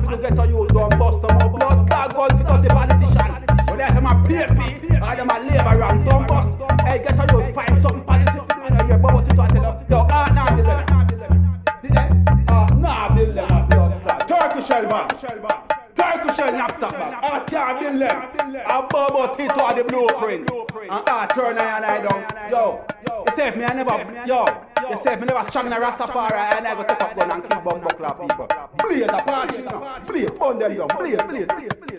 positive to get on you don't bust them up. Blood clot gun out the politician. When they have my PAP, or them a labor and don't bust. Hey, get on you find something positive to do in your bubble to tell them. Yo, ah, nah, build them. See that? Ah, nah, build them a blood. Turkish shell man. Turkish shell knapsack man. Ah, can't build them. A bubble Tito are the blueprint. And ah, turn I and I down. Yo, you say me I never, yo, you say me never strong in a Rastafari and I go take up gun and kill bumbo clap people. Blaze a punch, you know. Blaze, burn them down. Blaze, blaze, blaze.